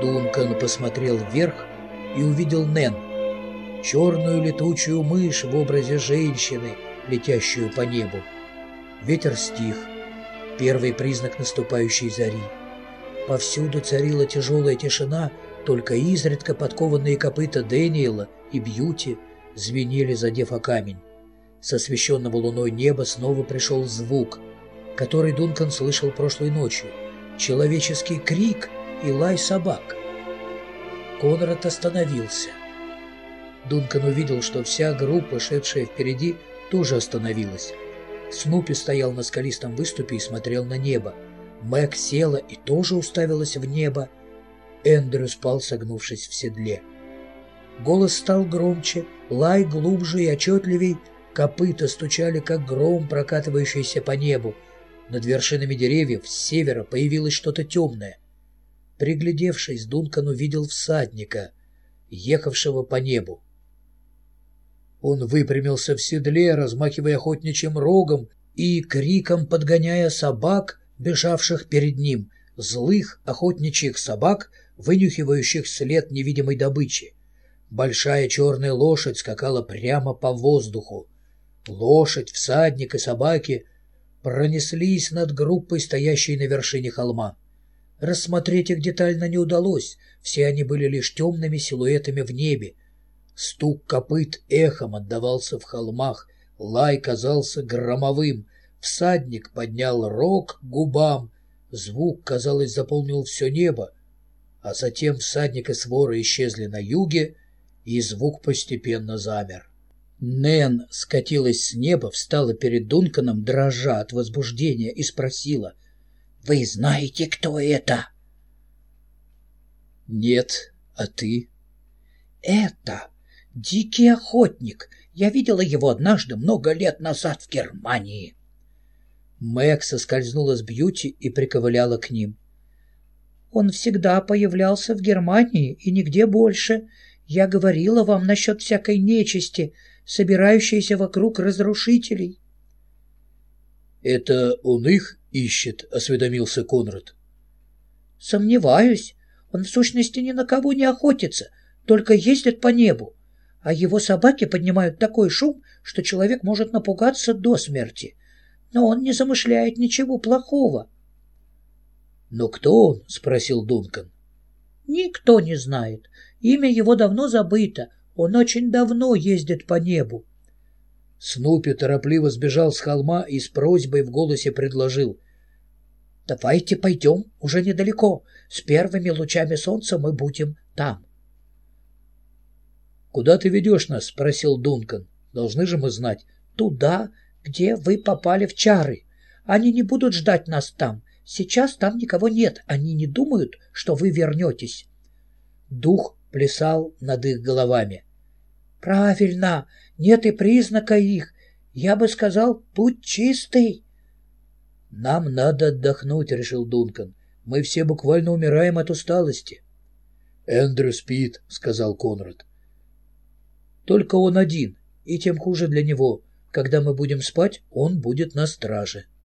Дункан посмотрел вверх и увидел Нэн, черную летучую мышь в образе женщины, летящую по небу. Ветер стих, первый признак наступающей зари. Повсюду царила тяжелая тишина, только изредка подкованные копыта Дэниела и Бьюти звенели, задев о камень. С освещенного луной неба снова пришел звук, который Дункан слышал прошлой ночью. Человеческий крик и лай собак. Конрад остановился. Дункан увидел, что вся группа, шедшая впереди, тоже остановилась. Снупи стоял на скалистом выступе и смотрел на небо. Мэг села и тоже уставилась в небо. Эндрю спал, согнувшись в седле. Голос стал громче, лай глубже и отчетливей, копыта стучали, как гром, прокатывающийся по небу. Над вершинами деревьев с севера появилось что-то темное. Приглядевшись, Дункан увидел всадника, ехавшего по небу. Он выпрямился в седле, размахивая охотничьим рогом и криком подгоняя собак, бежавших перед ним, злых охотничьих собак, вынюхивающих след невидимой добычи. Большая черная лошадь скакала прямо по воздуху. Лошадь, всадник и собаки пронеслись над группой, стоящей на вершине холма. Рассмотреть их детально не удалось, все они были лишь темными силуэтами в небе, Стук копыт эхом отдавался в холмах, лай казался громовым. Всадник поднял рог к губам, звук, казалось, заполнил все небо, а затем всадник и свора исчезли на юге, и звук постепенно замер. Нэн скатилась с неба, встала перед Дунканом, дрожа от возбуждения, и спросила, «Вы знаете, кто это?» «Нет, а ты?» «Это Дикий охотник. Я видела его однажды много лет назад в Германии. Мэг соскользнула с Бьюти и приковыляла к ним. Он всегда появлялся в Германии и нигде больше. Я говорила вам насчет всякой нечисти, собирающейся вокруг разрушителей. «Это он их ищет?» — осведомился Конрад. «Сомневаюсь. Он в сущности ни на кого не охотится, только ездит по небу а его собаки поднимают такой шум, что человек может напугаться до смерти. Но он не замышляет ничего плохого. «Но кто он?» — спросил Дункан. «Никто не знает. Имя его давно забыто. Он очень давно ездит по небу». Снупи торопливо сбежал с холма и с просьбой в голосе предложил. «Давайте пойдем, уже недалеко. С первыми лучами солнца мы будем там». «Куда ты ведешь нас?» — спросил Дункан. «Должны же мы знать». «Туда, где вы попали в чары. Они не будут ждать нас там. Сейчас там никого нет. Они не думают, что вы вернетесь». Дух плясал над их головами. «Правильно, нет и признака их. Я бы сказал, путь чистый». «Нам надо отдохнуть», — решил Дункан. «Мы все буквально умираем от усталости». «Эндрю спит», — сказал Конрад. Только он один, и тем хуже для него. Когда мы будем спать, он будет на страже.